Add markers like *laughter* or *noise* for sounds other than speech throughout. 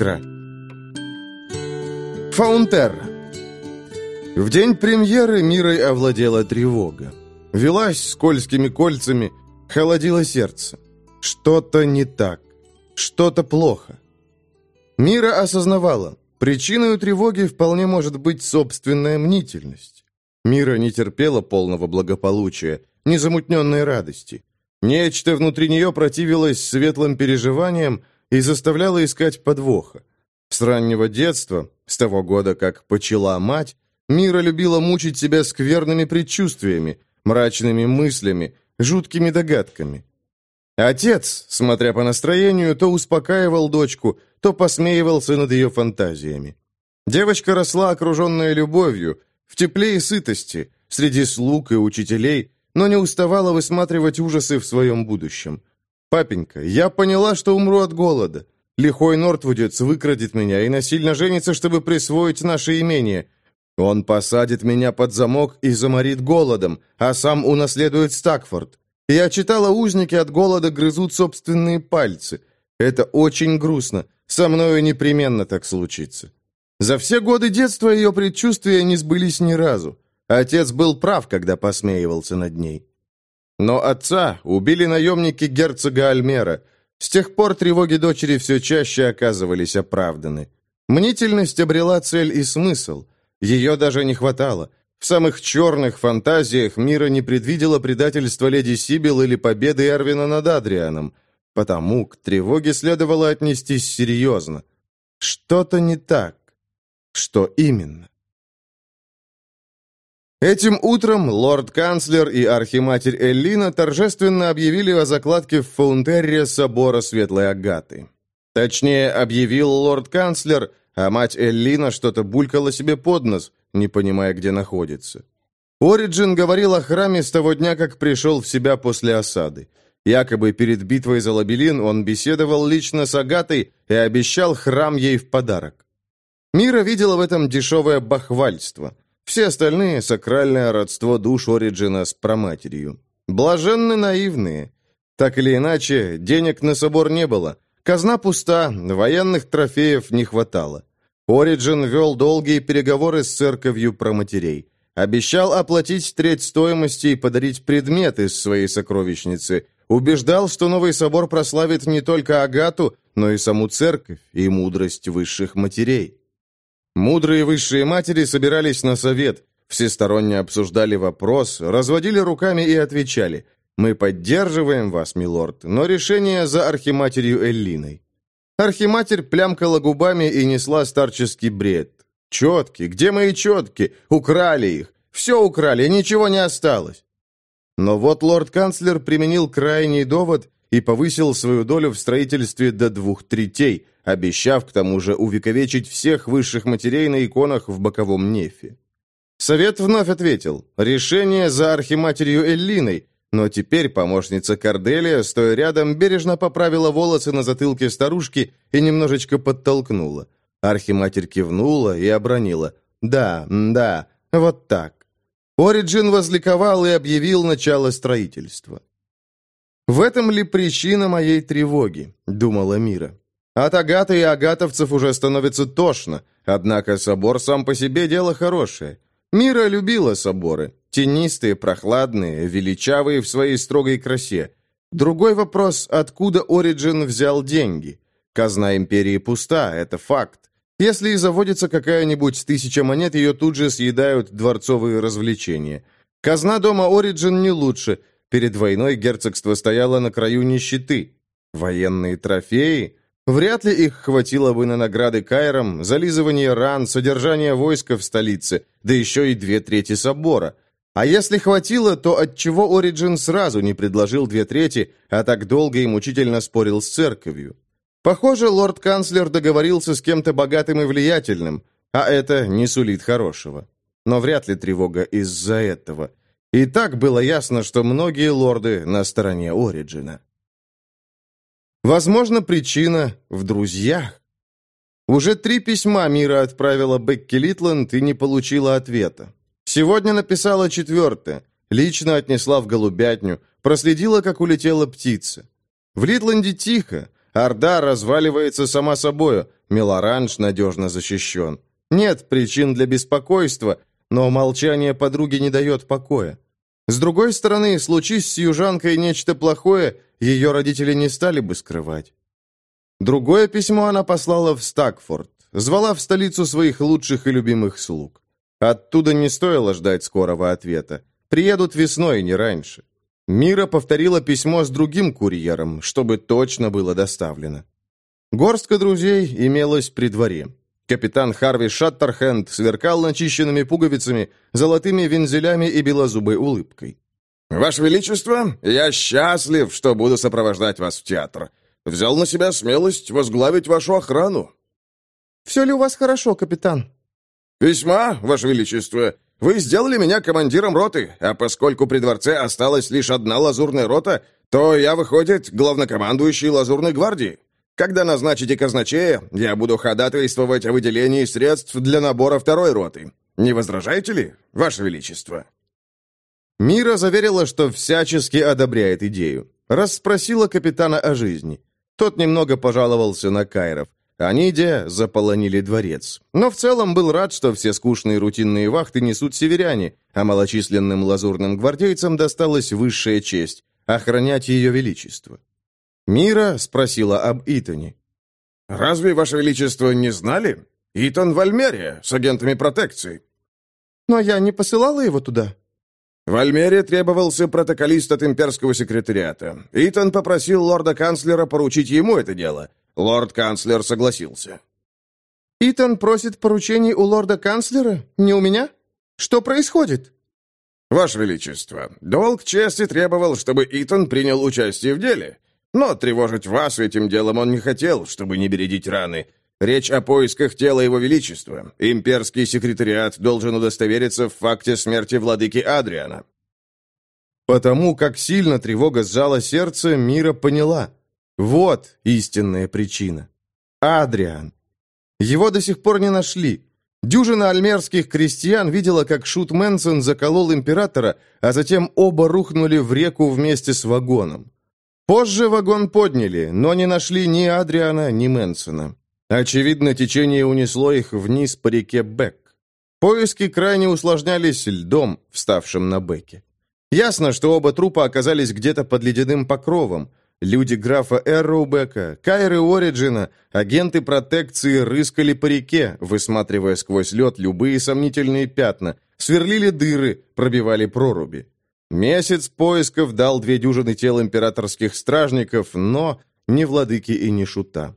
Искра. Фаунтерра. В день премьеры мирой овладела тревога. Велась скользкими кольцами, холодило сердце. Что-то не так. Что-то плохо. Мира осознавала, причиной тревоги вполне может быть собственная мнительность. Мира не терпела полного благополучия, незамутненной радости. Нечто внутри нее противилось светлым переживаниям и заставляло искать подвоха. С раннего детства, с того года, как почила мать, Мира любила мучить себя скверными предчувствиями, мрачными мыслями, жуткими догадками. Отец, смотря по настроению, то успокаивал дочку, то посмеивался над ее фантазиями. Девочка росла окруженная любовью, в тепле и сытости, среди слуг и учителей, но не уставала высматривать ужасы в своем будущем. «Папенька, я поняла, что умру от голода. Лихой Нортвудец выкрадет меня и насильно женится, чтобы присвоить наше имение. Он посадит меня под замок и заморит голодом, а сам унаследует Стакфорд. Я читала, узники от голода грызут собственные пальцы. Это очень грустно. Со мною непременно так случится. За все годы детства ее предчувствия не сбылись ни разу. Отец был прав, когда посмеивался над ней. Но отца убили наемники герцога Альмера. С тех пор тревоги дочери все чаще оказывались оправданы. Мнительность обрела цель и смысл – ее даже не хватало. В самых черных фантазиях мира не предвидела предательства леди Сибил или победы Эрвина над Адрианом. Потому к тревоге следовало отнестись серьезно. Что-то не так. Что именно? Этим утром лорд-канцлер и архиматерь Эллина торжественно объявили о закладке в Фаунтерре собора Светлой Агаты. Точнее, объявил лорд-канцлер, а мать Эллина что-то булькала себе под нос, не понимая, где находится. Ориджин говорил о храме с того дня, как пришел в себя после осады. Якобы перед битвой за Лабелин он беседовал лично с Агатой и обещал храм ей в подарок. Мира видела в этом дешевое бахвальство. Все остальные — сакральное родство душ Ориджина с проматерью. Блаженны наивные. Так или иначе, денег на собор не было. Казна пуста, военных трофеев не хватало. Ориджин вел долгие переговоры с церковью про матерей. Обещал оплатить треть стоимости и подарить предмет из своей сокровищницы. Убеждал, что новый собор прославит не только Агату, но и саму церковь и мудрость высших матерей. Мудрые высшие матери собирались на совет, всесторонне обсуждали вопрос, разводили руками и отвечали «Мы поддерживаем вас, милорд, но решение за архиматерью Эллиной». Архиматерь плямкала губами и несла старческий бред. «Четки! Где мои четки? Украли их! Все украли, ничего не осталось!» Но вот лорд-канцлер применил крайний довод и повысил свою долю в строительстве до двух третей, обещав к тому же увековечить всех высших матерей на иконах в боковом нефе. Совет вновь ответил «Решение за архиматерью Эллиной, но теперь помощница Корделия, стоя рядом, бережно поправила волосы на затылке старушки и немножечко подтолкнула. Архиматерь кивнула и обронила. «Да, да, вот так». Ориджин возликовал и объявил начало строительства. «В этом ли причина моей тревоги?» — думала Мира. «От Агаты и агатовцев уже становится тошно, однако собор сам по себе дело хорошее. Мира любила соборы, тенистые, прохладные, величавые в своей строгой красе. Другой вопрос, откуда Ориджин взял деньги? Казна империи пуста, это факт. Если и заводится какая-нибудь тысяча монет, ее тут же съедают дворцовые развлечения. Казна дома Ориджин не лучше. Перед войной герцогство стояло на краю нищеты. Военные трофеи? Вряд ли их хватило бы на награды Кайрам, зализывание ран, содержание войска в столице, да еще и две трети собора. А если хватило, то отчего Ориджин сразу не предложил две трети, а так долго и мучительно спорил с церковью? Похоже, лорд-канцлер договорился с кем-то богатым и влиятельным, а это не сулит хорошего. Но вряд ли тревога из-за этого. И так было ясно, что многие лорды на стороне Ориджина. Возможно, причина в друзьях. Уже три письма Мира отправила Бекки Литланд и не получила ответа. Сегодня написала четвертое. Лично отнесла в голубятню, проследила, как улетела птица. В Литланде тихо. Орда разваливается сама собою, Мелоранж надежно защищен. Нет причин для беспокойства, но молчание подруги не дает покоя. С другой стороны, случись с южанкой нечто плохое, ее родители не стали бы скрывать. Другое письмо она послала в Стакфорд, звала в столицу своих лучших и любимых слуг. Оттуда не стоило ждать скорого ответа. Приедут весной, не раньше. Мира повторила письмо с другим курьером, чтобы точно было доставлено. Горстка друзей имелась при дворе. Капитан Харви Шаттерхенд сверкал начищенными пуговицами, золотыми вензелями и белозубой улыбкой. «Ваше Величество, я счастлив, что буду сопровождать вас в театр. Взял на себя смелость возглавить вашу охрану». «Все ли у вас хорошо, капитан?» «Весьма, Ваше Величество. Вы сделали меня командиром роты, а поскольку при дворце осталась лишь одна лазурная рота, то я, выходит, главнокомандующий лазурной гвардии. Когда назначите казначея, я буду ходатайствовать о выделении средств для набора второй роты. Не возражаете ли, Ваше Величество?» Мира заверила, что всячески одобряет идею. Расспросила капитана о жизни. Тот немного пожаловался на Кайров. Они, де, заполонили дворец. Но в целом был рад, что все скучные рутинные вахты несут северяне, а малочисленным лазурным гвардейцам досталась высшая честь – охранять ее величество. Мира спросила об Итоне. «Разве, Ваше Величество, не знали? Итон в Альмере с агентами протекции». «Но я не посылала его туда». В Альмере требовался протоколист от имперского секретариата. Итан попросил лорда-канцлера поручить ему это дело – Лорд-канцлер согласился. «Итан просит поручений у лорда-канцлера? Не у меня? Что происходит?» «Ваше Величество, долг чести требовал, чтобы Итан принял участие в деле. Но тревожить вас этим делом он не хотел, чтобы не бередить раны. Речь о поисках тела Его Величества. Имперский секретариат должен удостовериться в факте смерти владыки Адриана». Потому как сильно тревога сжала сердце, Мира поняла – вот истинная причина. Адриан. Его до сих пор не нашли. Дюжина альмерских крестьян видела, как Шут Мэнсон заколол императора, а затем оба рухнули в реку вместе с вагоном. Позже вагон подняли, но не нашли ни Адриана, ни Мэнсона. Очевидно, течение унесло их вниз по реке Бек. Поиски крайне усложнялись льдом, вставшим на Беке. Ясно, что оба трупа оказались где-то под ледяным покровом. Люди графа Эрроубека, Кайры Ориджина, агенты протекции рыскали по реке, высматривая сквозь лед любые сомнительные пятна, сверлили дыры, пробивали проруби. Месяц поисков дал две дюжины тел императорских стражников, но ни владыки и ни шута.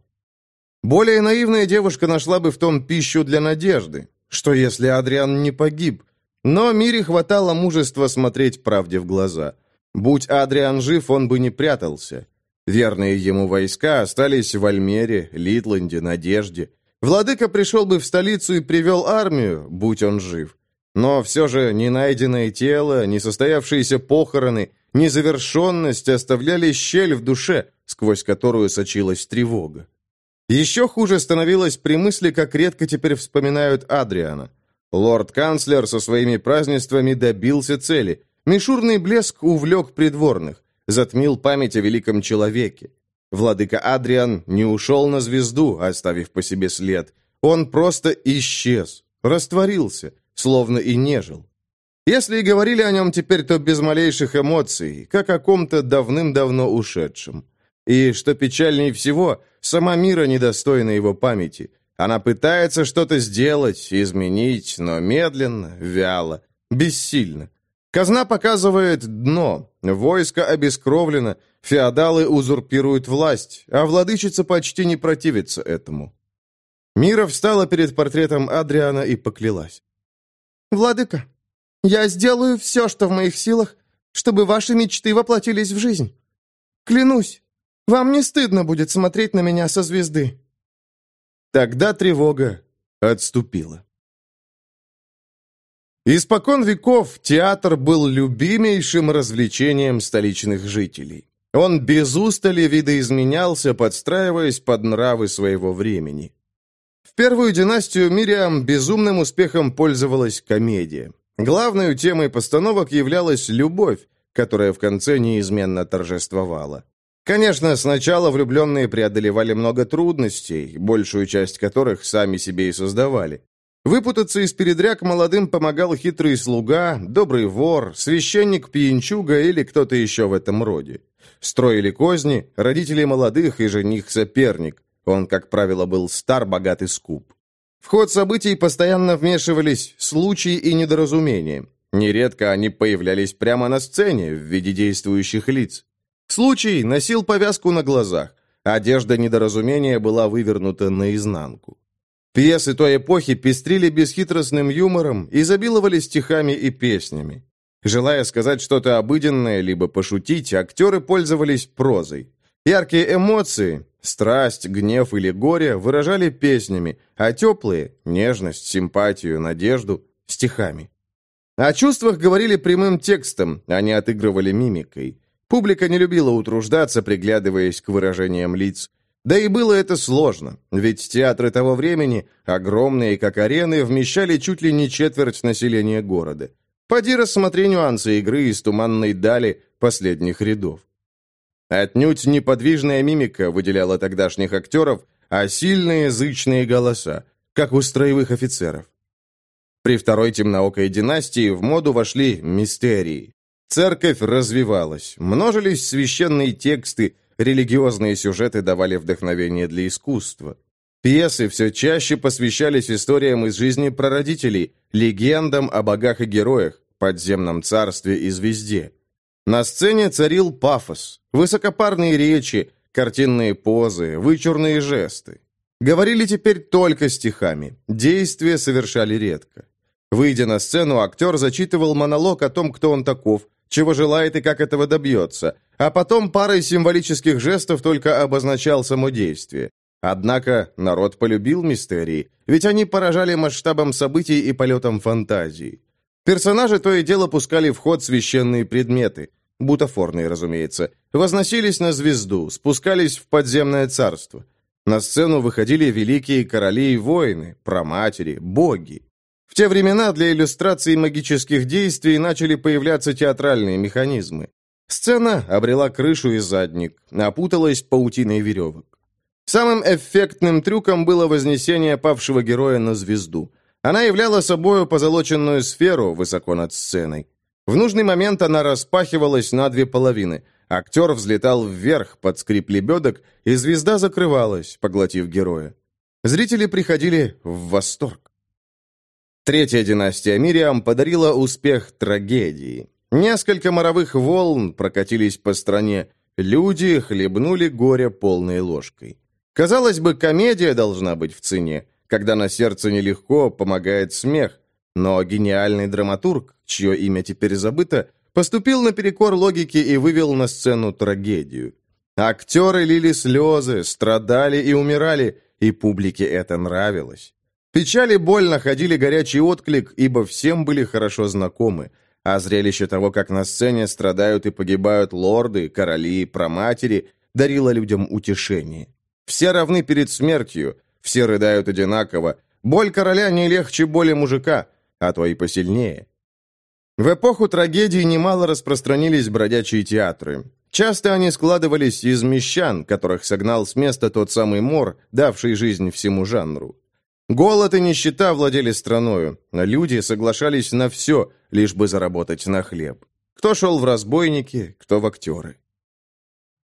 Более наивная девушка нашла бы в том пищу для надежды. Что если Адриан не погиб? Но Мире хватало мужества смотреть правде в глаза. Будь Адриан жив, он бы не прятался. Верные ему войска остались в Альмере, Литланде, Надежде. Владыка пришел бы в столицу и привел армию, будь он жив. Но все же ни найденное тело, ни состоявшиеся похороны, ни завершенность оставляли щель в душе, сквозь которую сочилась тревога. Еще хуже становилось при мысли, как редко теперь вспоминают Адриана. Лорд-канцлер со своими празднествами добился цели. Мишурный блеск увлек придворных затмил память о великом человеке. Владыка Адриан не ушел на звезду, оставив по себе след. Он просто исчез, растворился, словно и не жил. Если и говорили о нем теперь, то без малейших эмоций, как о ком-то давным-давно ушедшем. И, что печальнее всего, сама мира недостойна его памяти. Она пытается что-то сделать, изменить, но медленно, вяло, бессильно. Казна показывает дно, войско обескровлено, феодалы узурпируют власть, а владычица почти не противится этому. Мира встала перед портретом Адриана и поклялась. «Владыка, я сделаю все, что в моих силах, чтобы ваши мечты воплотились в жизнь. Клянусь, вам не стыдно будет смотреть на меня со звезды». Тогда тревога отступила. Испокон веков театр был любимейшим развлечением столичных жителей. Он без устали видоизменялся, подстраиваясь под нравы своего времени. В первую династию Мириам безумным успехом пользовалась комедия. Главной темой постановок являлась любовь, которая в конце неизменно торжествовала. Конечно, сначала влюбленные преодолевали много трудностей, большую часть которых сами себе и создавали. Выпутаться из передряг молодым помогал хитрый слуга, добрый вор, священник-пьянчуга или кто-то еще в этом роде. Строили козни родители молодых и жених-соперник. Он, как правило, был стар, богат и скуп. В ход событий постоянно вмешивались случаи и недоразумения. Нередко они появлялись прямо на сцене в виде действующих лиц. Случай носил повязку на глазах. Одежда недоразумения была вывернута наизнанку. Пьесы той эпохи пестрили бесхитростным юмором, изобиловали стихами и песнями. Желая сказать что-то обыденное, либо пошутить, актеры пользовались прозой. Яркие эмоции, страсть, гнев или горе выражали песнями, а теплые – нежность, симпатию, надежду – стихами. О чувствах говорили прямым текстом, а не отыгрывали мимикой. Публика не любила утруждаться, приглядываясь к выражениям лиц. Да и было это сложно, ведь театры того времени, огромные как арены, вмещали чуть ли не четверть населения города. Поди рассмотри нюансы игры из туманной дали последних рядов. Отнюдь неподвижная мимика выделяла тогдашних актеров, а сильные зычные голоса, как у строевых офицеров. При второй темноокой династии в моду вошли мистерии. Церковь развивалась, множились священные тексты, религиозные сюжеты давали вдохновение для искусства. Пьесы все чаще посвящались историям из жизни прародителей, легендам о богах и героях, подземном царстве и звезде. На сцене царил пафос, высокопарные речи, картинные позы, вычурные жесты. Говорили теперь только стихами, действия совершали редко. Выйдя на сцену, актер зачитывал монолог о том, кто он таков, чего желает и как этого добьется, а потом парой символических жестов только обозначал само действие. Однако народ полюбил мистерии, ведь они поражали масштабом событий и полетом фантазии. Персонажи то и дело пускали в ход священные предметы, бутафорные, разумеется, возносились на звезду, спускались в подземное царство. На сцену выходили великие короли и воины, проматери, боги. В те времена для иллюстрации магических действий начали появляться театральные механизмы. Сцена обрела крышу и задник, опуталась паутиной веревок. Самым эффектным трюком было вознесение павшего героя на звезду – она являла собою позолоченную сферу высоко над сценой. В нужный момент она распахивалась на две половины. Актер взлетал вверх под скрип лебедок, и звезда закрывалась, поглотив героя. Зрители приходили в восторг. Третья династия Мириам подарила успех трагедии. Несколько моровых волн прокатились по стране. Люди хлебнули горе полной ложкой. Казалось бы, комедия должна быть в цене. Когда на сердце нелегко, помогает смех. Но гениальный драматург, чье имя теперь забыто, поступил наперекор логике и вывел на сцену трагедию. Актеры лили слезы, страдали и умирали, и публике это нравилось. Печаль и боль находили горячий отклик, ибо всем были хорошо знакомы, а зрелище того, как на сцене страдают и погибают лорды, короли, проматери, дарило людям утешение. Все равны перед смертью, все рыдают одинаково. Боль короля не легче боли мужика, а то посильнее. В эпоху трагедии немало распространились бродячие театры. Часто они складывались из мещан, которых согнал с места тот самый мор, давший жизнь всему жанру. Голод и нищета владели страною, а люди соглашались на все, лишь бы заработать на хлеб. Кто шел в разбойники, кто в актеры.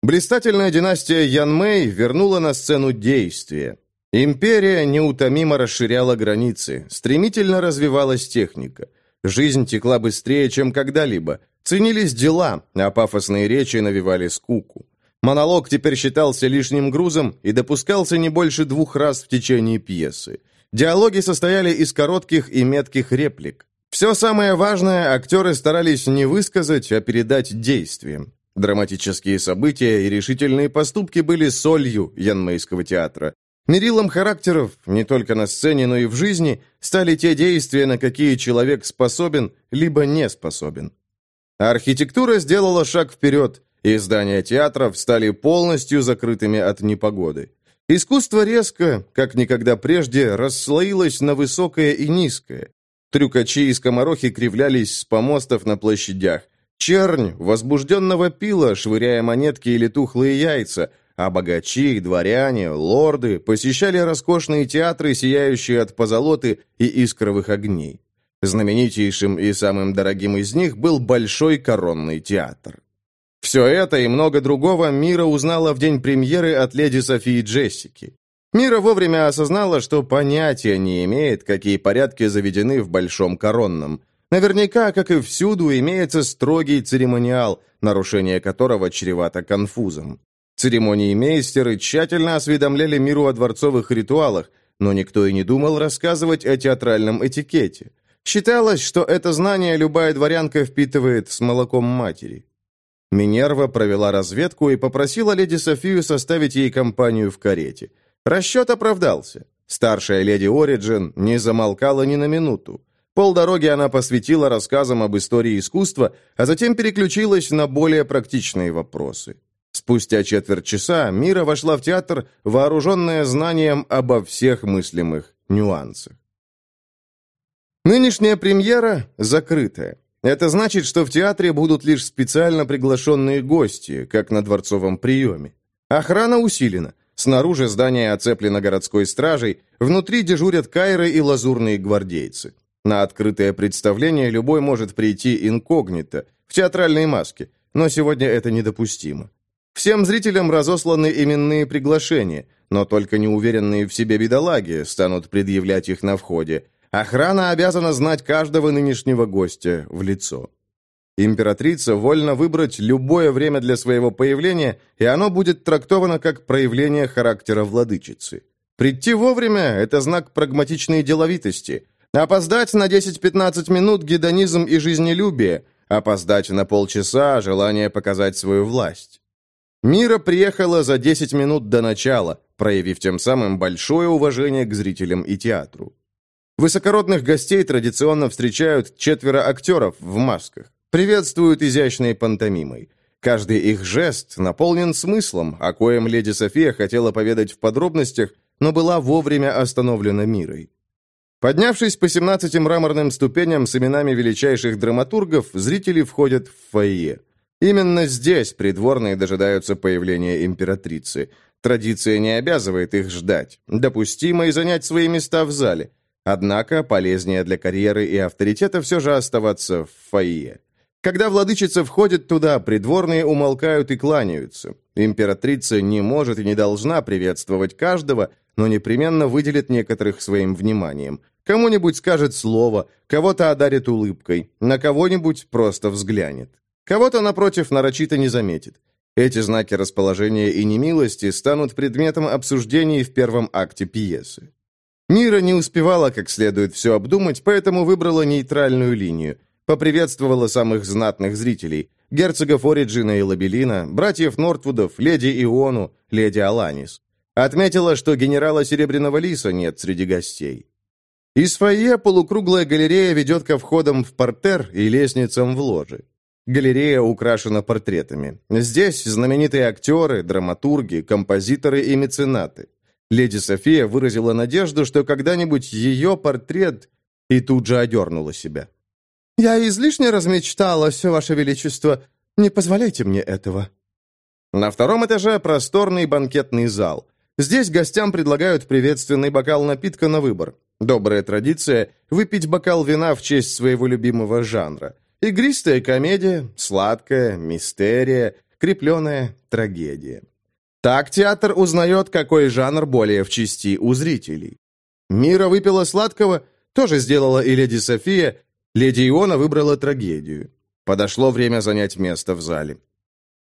Блистательная династия Ян Мэй вернула на сцену действие. Империя неутомимо расширяла границы, стремительно развивалась техника. Жизнь текла быстрее, чем когда-либо. Ценились дела, а пафосные речи навевали скуку. Монолог теперь считался лишним грузом и допускался не больше двух раз в течение пьесы. Диалоги состояли из коротких и метких реплик. Все самое важное актеры старались не высказать, а передать действием. Драматические события и решительные поступки были солью Янмейского театра. Мерилом характеров, не только на сцене, но и в жизни, стали те действия, на какие человек способен, либо не способен. Архитектура сделала шаг вперед, и здания театров стали полностью закрытыми от непогоды. Искусство резко, как никогда прежде, расслоилось на высокое и низкое. Трюкачи и скоморохи кривлялись с помостов на площадях. Чернь возбужденного пила, швыряя монетки или тухлые яйца, а богачи, дворяне, лорды посещали роскошные театры, сияющие от позолоты и искровых огней. Знаменитейшим и самым дорогим из них был Большой коронный театр. Все это и много другого Мира узнала в день премьеры от леди Софии Джессики. Мира вовремя осознала, что понятия не имеет, какие порядки заведены в Большом Коронном. Наверняка, как и всюду, имеется строгий церемониал, нарушение которого чревато конфузом. Церемонии мейстеры тщательно осведомляли миру о дворцовых ритуалах, но никто и не думал рассказывать о театральном этикете. Считалось, что это знание любая дворянка впитывает с молоком матери. Минерва провела разведку и попросила леди Софию составить ей компанию в карете. Расчет оправдался. Старшая леди Ориджин не замолкала ни на минуту. Полдороги она посвятила рассказам об истории искусства, а затем переключилась на более практичные вопросы. Спустя четверть часа Мира вошла в театр, вооруженная знанием обо всех мыслимых нюансах. Нынешняя премьера закрытая. Это значит, что в театре будут лишь специально приглашенные гости, как на дворцовом приеме. Охрана усилена. Снаружи здание оцеплено городской стражей, внутри дежурят кайры и лазурные гвардейцы. На открытое представление любой может прийти инкогнито, в театральной маске, но сегодня это недопустимо. Всем зрителям разосланы именные приглашения, но только неуверенные в себе бедолаги станут предъявлять их на входе – Охрана обязана знать каждого нынешнего гостя в лицо. Императрица вольна выбрать любое время для своего появления, и оно будет трактовано как проявление характера владычицы. Прийти вовремя – это знак прагматичной деловитости. Опоздать на 10-15 минут – гедонизм и жизнелюбие. Опоздать на полчаса – желание показать свою власть. Мира приехала за 10 минут до начала, проявив тем самым большое уважение к зрителям и театру. Высокородных гостей традиционно встречают четверо актеров в масках, приветствуют изящной пантомимой. Каждый их жест наполнен смыслом, о коем леди София хотела поведать в подробностях, но была вовремя остановлена мирой. Поднявшись по 17 мраморным ступеням с именами величайших драматургов, зрители входят в фойе. Именно здесь придворные дожидаются появления императрицы. Традиция не обязывает их ждать. Допустимо и занять свои места в зале – Однако полезнее для карьеры и авторитета все же оставаться в фойе. Когда владычица входит туда, придворные умолкают и кланяются. Императрица не может и не должна приветствовать каждого, но непременно выделит некоторых своим вниманием. Кому-нибудь скажет слово, кого-то одарит улыбкой, на кого-нибудь просто взглянет. Кого-то, напротив, нарочито не заметит. Эти знаки расположения и немилости станут предметом обсуждений в первом акте пьесы. Мира не успевала как следует все обдумать, поэтому выбрала нейтральную линию. Поприветствовала самых знатных зрителей. Герцогов Ориджина и Лабелина, братьев Нортвудов, леди Иону, леди Аланис. Отметила, что генерала Серебряного Лиса нет среди гостей. Из фойе полукруглая галерея ведет ко входам в портер и лестницам в ложи. Галерея украшена портретами. Здесь знаменитые актеры, драматурги, композиторы и меценаты. Леди София выразила надежду, что когда-нибудь ее портрет... И тут же одернула себя. «Я излишне размечталась, Ваше Величество. Не позволяйте мне этого». На втором этаже просторный банкетный зал. Здесь гостям предлагают приветственный бокал напитка на выбор. Добрая традиция – выпить бокал вина в честь своего любимого жанра. Игристая комедия, сладкая, мистерия, крепленая трагедия. Так театр узнает, какой жанр более в чести у зрителей. Мира выпила сладкого, тоже сделала и леди София, леди Иона выбрала трагедию. Подошло время занять место в зале.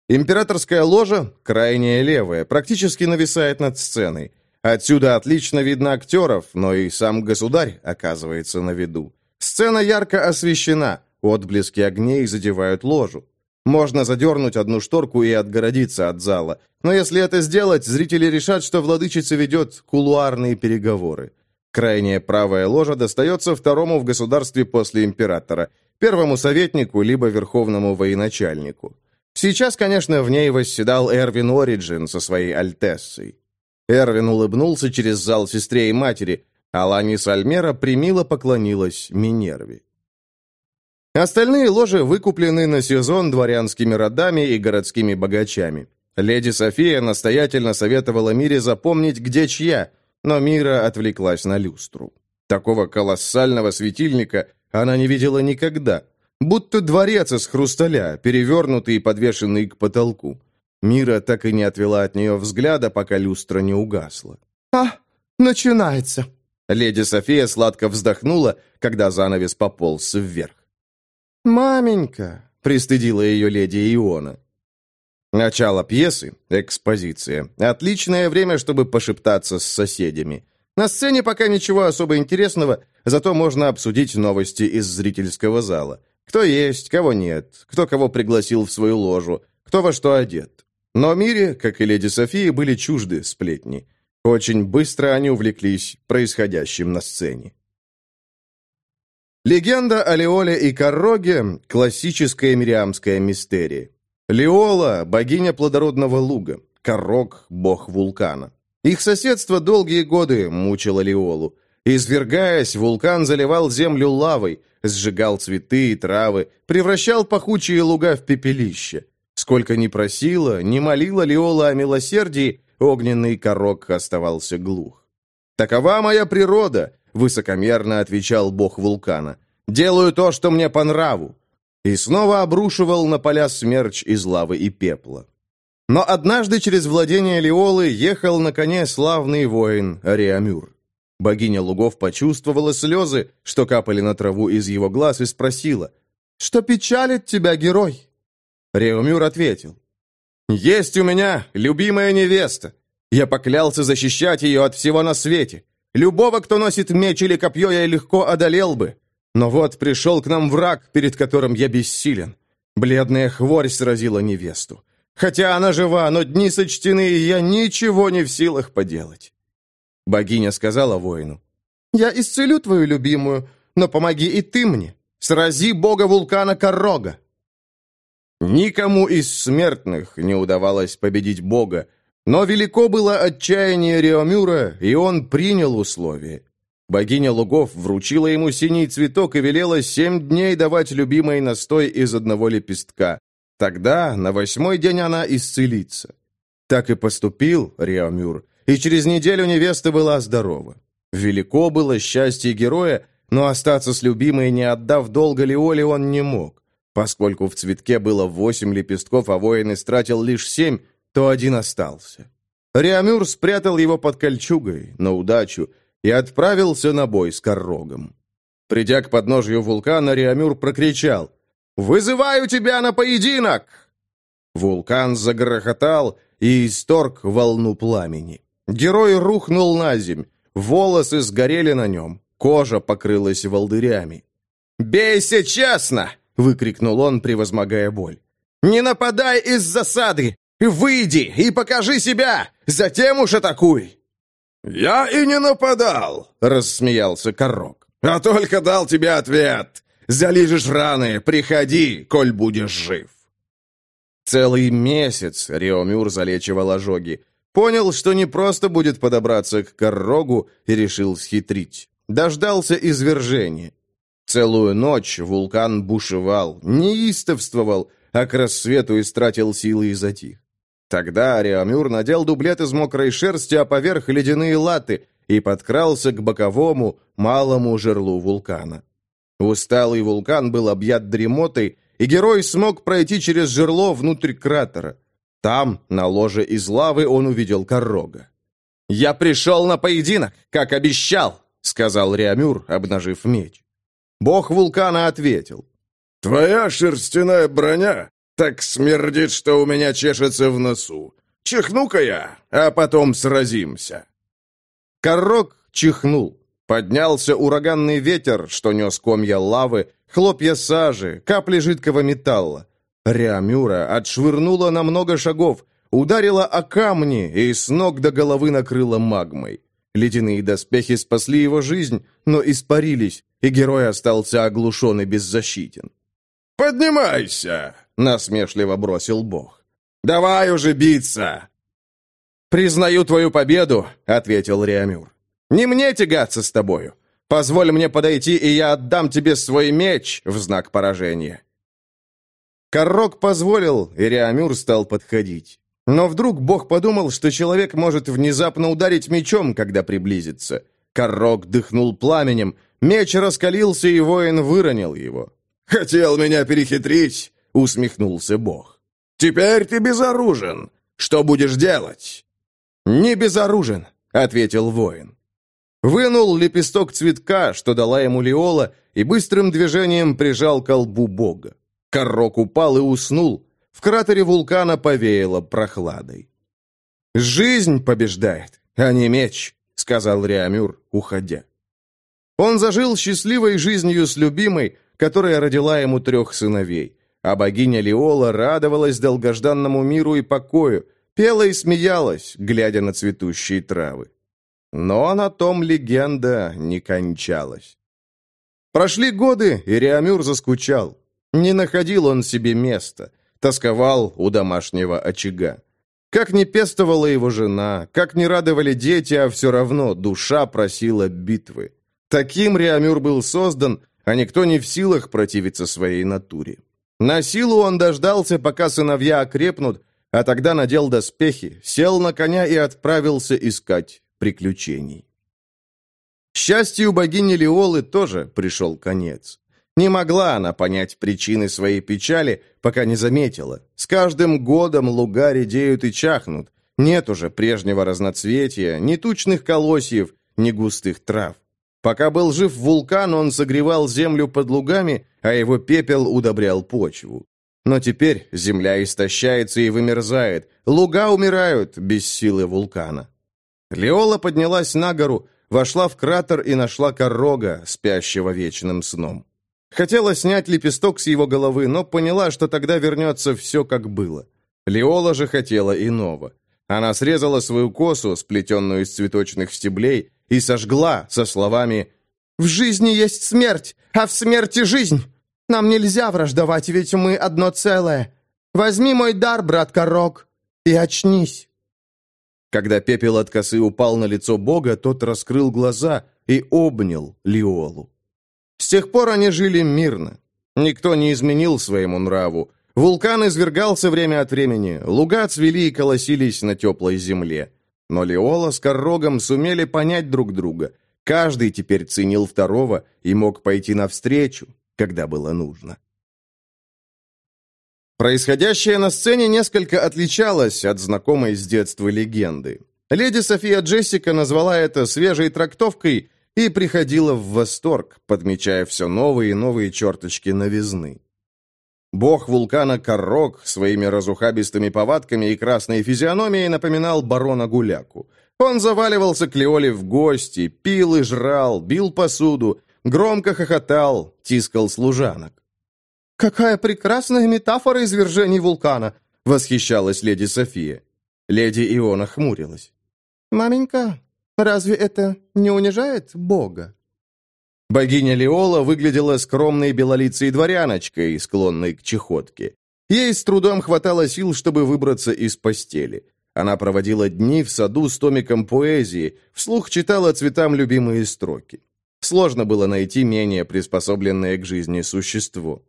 Императорская ложа, крайняя левая, практически нависает над сценой. Отсюда отлично видно актеров, но и сам государь оказывается на виду. Сцена ярко освещена, отблески огней задевают ложу. Можно задернуть одну шторку и отгородиться от зала. Но если это сделать, зрители решат, что владычица ведет кулуарные переговоры. Крайняя правая ложа достается второму в государстве после императора, первому советнику, либо верховному военачальнику. Сейчас, конечно, в ней восседал Эрвин Ориджин со своей альтессой. Эрвин улыбнулся через зал сестре и матери, а Лани Сальмера примило поклонилась Минерве. Остальные ложи выкуплены на сезон дворянскими родами и городскими богачами. Леди София настоятельно советовала Мире запомнить, где чья, но Мира отвлеклась на люстру. Такого колоссального светильника она не видела никогда, будто дворец из хрусталя, перевернутый и подвешенный к потолку. Мира так и не отвела от нее взгляда, пока люстра не угасла. «А, начинается!» Леди София сладко вздохнула, когда занавес пополз вверх. «Маменька!» — пристыдила ее леди Иона. Начало пьесы, экспозиция. Отличное время, чтобы пошептаться с соседями. На сцене пока ничего особо интересного, зато можно обсудить новости из зрительского зала. Кто есть, кого нет, кто кого пригласил в свою ложу, кто во что одет. Но Мире, как и леди Софии, были чужды сплетни. Очень быстро они увлеклись происходящим на сцене. Легенда о Леоле и Карроге – классическая мириамская мистерия. Леола – богиня плодородного луга, Каррог – бог вулкана. Их соседство долгие годы мучило Леолу. Извергаясь, вулкан заливал землю лавой, сжигал цветы и травы, превращал пахучие луга в пепелище. Сколько ни просила, ни молила Леола о милосердии, огненный корок оставался глух. «Такова моя природа», — высокомерно отвечал бог вулкана. «Делаю то, что мне по нраву». И снова обрушивал на поля смерч из лавы и пепла. Но однажды через владение Леолы ехал на коне славный воин Ариамюр. Богиня лугов почувствовала слезы, что капали на траву из его глаз, и спросила, «Что печалит тебя, герой?» Реумюр ответил, «Есть у меня любимая невеста. Я поклялся защищать ее от всего на свете. Любого, кто носит меч или копье, я легко одолел бы. Но вот пришел к нам враг, перед которым я бессилен. Бледная хворь сразила невесту. Хотя она жива, но дни сочтены, и я ничего не в силах поделать». Богиня сказала воину, «Я исцелю твою любимую, но помоги и ты мне. Срази бога вулкана Коррога». Никому из смертных не удавалось победить Бога, но велико было отчаяние Реомюра, и он принял условие. Богиня лугов вручила ему синий цветок и велела семь дней давать любимой настой из одного лепестка. Тогда, на восьмой день, она исцелится. Так и поступил Реомюр, и через неделю невеста была здорова. Велико было счастье героя, но остаться с любимой, не отдав долго Леоле, он не мог. Поскольку в цветке было восемь лепестков, а воин истратил лишь семь, то один остался. Реамюр спрятал его под кольчугой, на удачу, и отправился на бой с Коррогом. Придя к подножью вулкана, Реамюр прокричал «Вызываю тебя на поединок!» Вулкан загрохотал и исторг волну пламени. Герой рухнул на земь, волосы сгорели на нем, кожа покрылась волдырями. «Бейся честно!» выкрикнул он, превозмогая боль. «Не нападай из засады! Выйди и покажи себя! Затем уж атакуй!» «Я и не нападал!» — рассмеялся Корок. «А только дал тебе ответ! Залижешь раны, приходи, коль будешь жив!» Целый месяц Реомюр залечивал ожоги. Понял, что не просто будет подобраться к Коррогу и решил схитрить. Дождался извержения. Целую ночь вулкан бушевал, неистовствовал, а к рассвету истратил силы и затих. Тогда Ариамюр надел дублет из мокрой шерсти, а поверх ледяные латы, и подкрался к боковому, малому жерлу вулкана. Усталый вулкан был объят дремотой, и герой смог пройти через жерло внутрь кратера. Там, на ложе из лавы, он увидел Коррога. «Я пришел на поединок, как обещал», — сказал Реамюр, обнажив меч. Бог вулкана ответил. «Твоя шерстяная броня так смердит, что у меня чешется в носу. Чихну-ка я, а потом сразимся». Коррок чихнул. Поднялся ураганный ветер, что нес комья лавы, хлопья сажи, капли жидкого металла. Реамюра отшвырнула на много шагов, ударила о камни и с ног до головы накрыла магмой. Ледяные доспехи спасли его жизнь, но испарились, и герой остался оглушен и беззащитен. «Поднимайся!» — насмешливо бросил бог. «Давай уже биться!» «Признаю твою победу», — ответил Реамюр. «Не мне тягаться с тобою. Позволь мне подойти, и я отдам тебе свой меч в знак поражения». Каррок позволил, и Реамюр стал подходить. Но вдруг Бог подумал, что человек может внезапно ударить мечом, когда приблизится. Каррок дыхнул пламенем, меч раскалился, и воин выронил его. «Хотел меня перехитрить», — усмехнулся Бог. «Теперь ты безоружен. Что будешь делать?» «Не безоружен», — ответил воин. Вынул лепесток цветка, что дала ему Лиола, и быстрым движением прижал к колбу бога. Коррок упал и уснул. В кратере вулкана повеяло прохладой. «Жизнь побеждает, а не меч», — сказал Реамюр, уходя. Он зажил счастливой жизнью с любимой, которая родила ему трех сыновей, а богиня Лиола радовалась долгожданному миру и покою, пела и смеялась, глядя на цветущие травы. Но на том легенда не кончалась. Прошли годы, и Реамюр заскучал. Не находил он себе места, тосковал у домашнего очага. Как не пестовала его жена, как не радовали дети, а все равно душа просила битвы. Таким Реамюр был создан, а никто не в силах противиться своей натуре. На силу он дождался, пока сыновья окрепнут, а тогда надел доспехи, сел на коня и отправился искать приключений. Счастью богини Лиолы тоже пришел конец. Не могла она понять причины своей печали, пока не заметила. С каждым годом луга редеют и чахнут. Нет уже прежнего разноцветия, ни тучных колосьев, ни густых трав. Пока был жив вулкан, он согревал землю под лугами, а его пепел удобрял почву. Но теперь земля истощается и вымерзает, луга умирают без силы вулкана. Леола поднялась на гору, вошла в кратер и нашла Коррога, спящего вечным сном. Хотела снять лепесток с его головы, но поняла, что тогда вернется все, как было. Леола же хотела иного. Она срезала свою косу, сплетенную из цветочных стеблей, и сожгла со словами «В жизни есть смерть, а в смерти жизнь. Нам нельзя враждовать, ведь мы одно целое. Возьми мой дар, брат Корок, и очнись». Когда пепел от косы упал на лицо Бога, тот раскрыл глаза и обнял Лиолу. С тех пор они жили мирно. Никто не изменил своему нраву. Вулкан извергался время от времени, луга цвели и колосились на теплой земле. Но Леола с Каррогом сумели понять друг друга. Каждый теперь ценил второго и мог пойти навстречу, когда было нужно. Происходящее на сцене несколько отличалось от знакомой с детства легенды. Леди София Джессика назвала это свежей трактовкой и приходила в восторг, подмечая все новые и новые черточки новизны. Бог вулкана Каррок своими разухабистыми повадками и красной физиономией напоминал барона Гуляку. Он заваливался к Леоле в гости, пил и жрал, бил посуду, громко хохотал, тискал служанок. «Какая прекрасная метафора извержений вулкана!» — восхищалась леди София. Леди Иона хмурилась. «Маменька, Разве это не унижает Бога?» Богиня Леола выглядела скромной белолицей дворяночкой, склонной к чехотке. Ей с трудом хватало сил, чтобы выбраться из постели. Она проводила дни в саду с томиком поэзии, вслух читала цветам любимые строки. Сложно было найти менее приспособленное к жизни существо.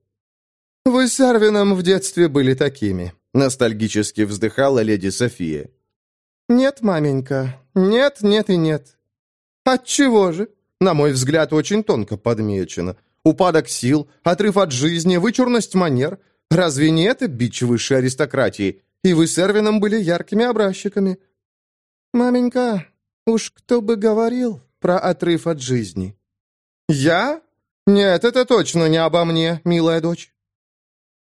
«Вы с Арвином в детстве были такими», — ностальгически вздыхала леди София. «Нет, маменька, нет, нет и нет». «Отчего же?» На мой взгляд, очень тонко подмечено. Упадок сил, отрыв от жизни, вычурность манер. Разве не это бич высшей аристократии? И вы с Эрвином были яркими образчиками. Маменька, уж кто бы говорил про отрыв от жизни? Я? Нет, это точно не обо мне, милая дочь.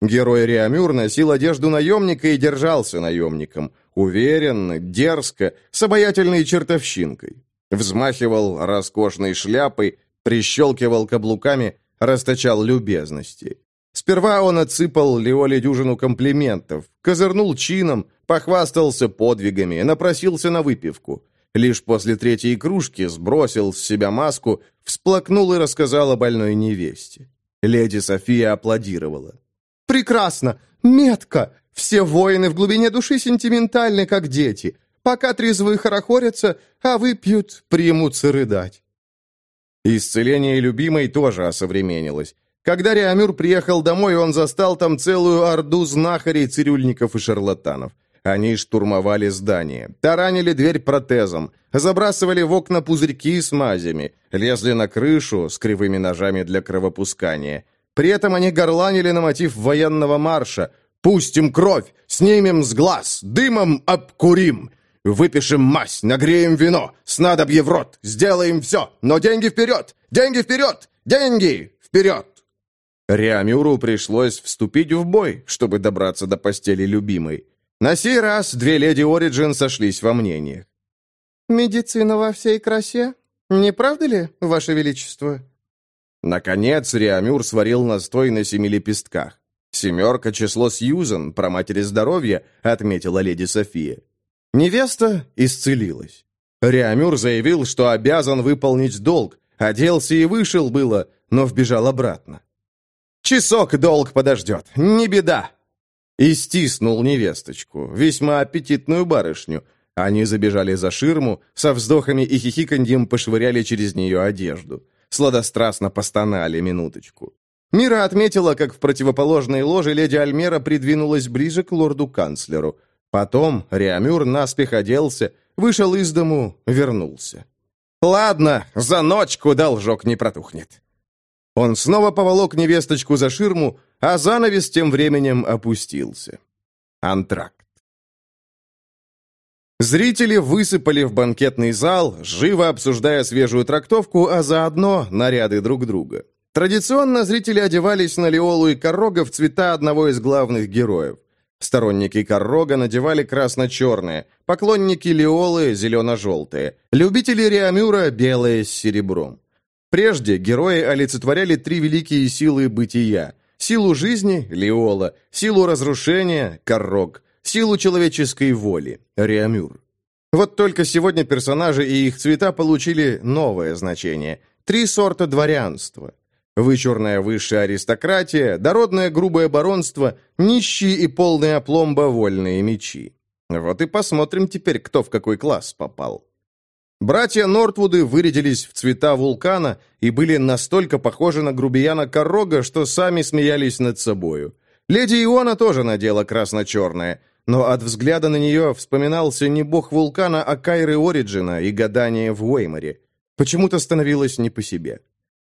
Герой Риамюр носил одежду наемника и держался наемником. Уверенно, дерзко, с обаятельной чертовщинкой. Взмахивал роскошной шляпой, прищелкивал каблуками, расточал любезности. Сперва он отсыпал Леоле дюжину комплиментов, козырнул чином, похвастался подвигами, напросился на выпивку. Лишь после третьей кружки сбросил с себя маску, всплакнул и рассказал о больной невесте. Леди София аплодировала. Прекрасно! Метко! Все воины в глубине души сентиментальны, как дети. Пока трезвые хорохорятся, а выпьют, примутся рыдать. Исцеление любимой тоже осовременилось. Когда Реамюр приехал домой, он застал там целую орду знахарей, цирюльников и шарлатанов. Они штурмовали здание, таранили дверь протезом, забрасывали в окна пузырьки с мазями, лезли на крышу с кривыми ножами для кровопускания. При этом они горланили на мотив военного марша «Пустим кровь, снимем с глаз, дымом обкурим!» Выпишем мазь, нагреем вино, снадобье в рот, сделаем все, но деньги вперед! Деньги вперед! Деньги вперед!» Реамюру пришлось вступить в бой, чтобы добраться до постели любимой. На сей раз две леди Ориджин сошлись во мнениях. «Медицина во всей красе? Не правда ли, Ваше Величество?» Наконец Реамюр сварил настой на семи лепестках. «Семерка — число Сьюзан, про матери здоровья», — отметила леди София. Невеста исцелилась. Реамюр заявил, что обязан выполнить долг, оделся и вышел было, но вбежал обратно. «Часок долг подождет, не беда!» и стиснул невесточку, весьма аппетитную барышню. Они забежали за ширму, со вздохами и хихиканьем пошвыряли через нее одежду. Сладострастно постонали минуточку. Мира отметила, как в противоположной ложе леди Альмера придвинулась ближе к лорду-канцлеру. Потом Реамюр наспех оделся, вышел из дому, вернулся. «Ладно, за ночку должок не протухнет». Он снова поволок невесточку за ширму, а занавес тем временем опустился. Антракт. Зрители высыпали в банкетный зал, живо обсуждая свежую трактовку, а заодно наряды друг друга. Традиционно зрители одевались на Леолу и Коррога в цвета одного из главных героев. Сторонники Коррога надевали красно-черные, поклонники Леолы – зелено-желтые, любители Реамюра – белые с серебром. Прежде герои олицетворяли три великие силы бытия – силу жизни – Леола, силу разрушения – Каррог, силу человеческой воли – Реамюр. Вот только сегодня персонажи и их цвета получили новое значение – три сорта дворянства. Вычурная высшая аристократия, дородное грубое баронство, нищие и полные опломба вольные мечи. Вот и посмотрим теперь, кто в какой класс попал. Братья Нортвуды вырядились в цвета вулкана и были настолько похожи на грубияна Коррога, что сами смеялись над собою. Леди Иона тоже надела красно-черное, но от взгляда на нее вспоминался не бог вулкана, а Кайры Ориджина и гадание в Уэйморе. Почему-то становилось не по себе.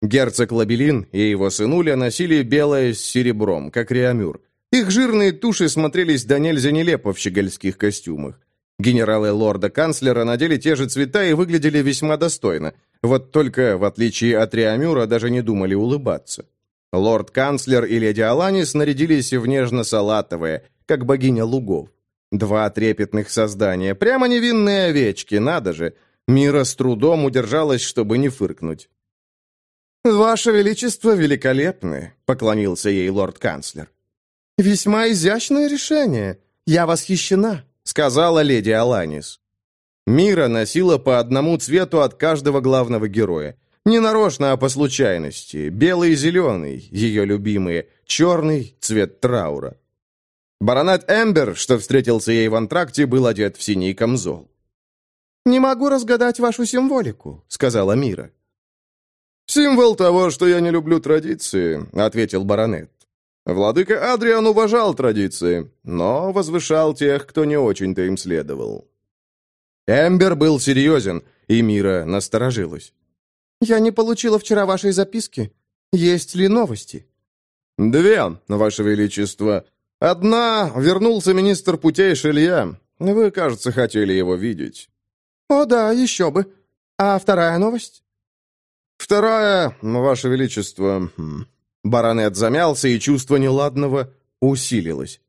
Герцог Лабелин и его сынуля носили белое с серебром, как Реамюр. Их жирные туши смотрелись до нельзя нелепо в щегольских костюмах. Генералы лорда-канцлера надели те же цвета и выглядели весьма достойно. Вот только, в отличие от Реамюра, даже не думали улыбаться. Лорд-канцлер и леди Аланис нарядились в нежно-салатовые, как богиня лугов. Два трепетных создания, прямо невинные овечки, надо же. Мира с трудом удержалась, чтобы не фыркнуть. «Ваше Величество великолепны», — поклонился ей лорд-канцлер. «Весьма изящное решение. Я восхищена» сказала леди Аланис. Мира носила по одному цвету от каждого главного героя. Не нарочно, а по случайности. Белый и зеленый, ее любимые, черный – цвет траура. Баронет Эмбер, что встретился ей в антракте, был одет в синий камзол. «Не могу разгадать вашу символику», — сказала Мира. «Символ того, что я не люблю традиции», — ответил баронет. Владыка Адриан уважал традиции, но возвышал тех, кто не очень-то им следовал. Эмбер был серьезен, и Мира насторожилась. «Я не получила вчера вашей записки. Есть ли новости?» «Две, Ваше Величество. Одна — вернулся министр путей Шелья. Вы, кажется, хотели его видеть». «О да, еще бы. А вторая новость?» «Вторая, Ваше Величество...» хм, Баронет замялся, и чувство неладного усилилось.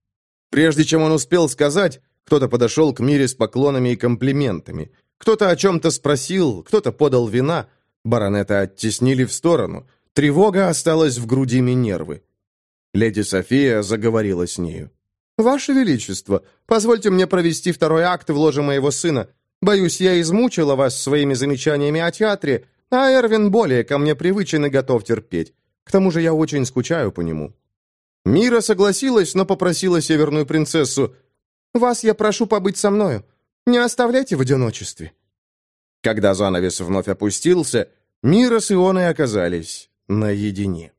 Прежде чем он успел сказать, кто-то подошел к Мире с поклонами и комплиментами. Кто-то о чем-то спросил, кто-то подал вина. Баронета оттеснили в сторону. Тревога осталась в груди Минервы. Леди София заговорила с нею. «Ваше Величество, позвольте мне провести второй акт в ложе моего сына. Боюсь, я измучила вас своими замечаниями о театре, а Эрвин более ко мне привычен и готов терпеть. К тому же я очень скучаю по нему». Мира согласилась, но попросила северную принцессу, «Вас я прошу побыть со мною. Не оставляйте в одиночестве». Когда занавес вновь опустился, Мира с Ионой оказались наедине.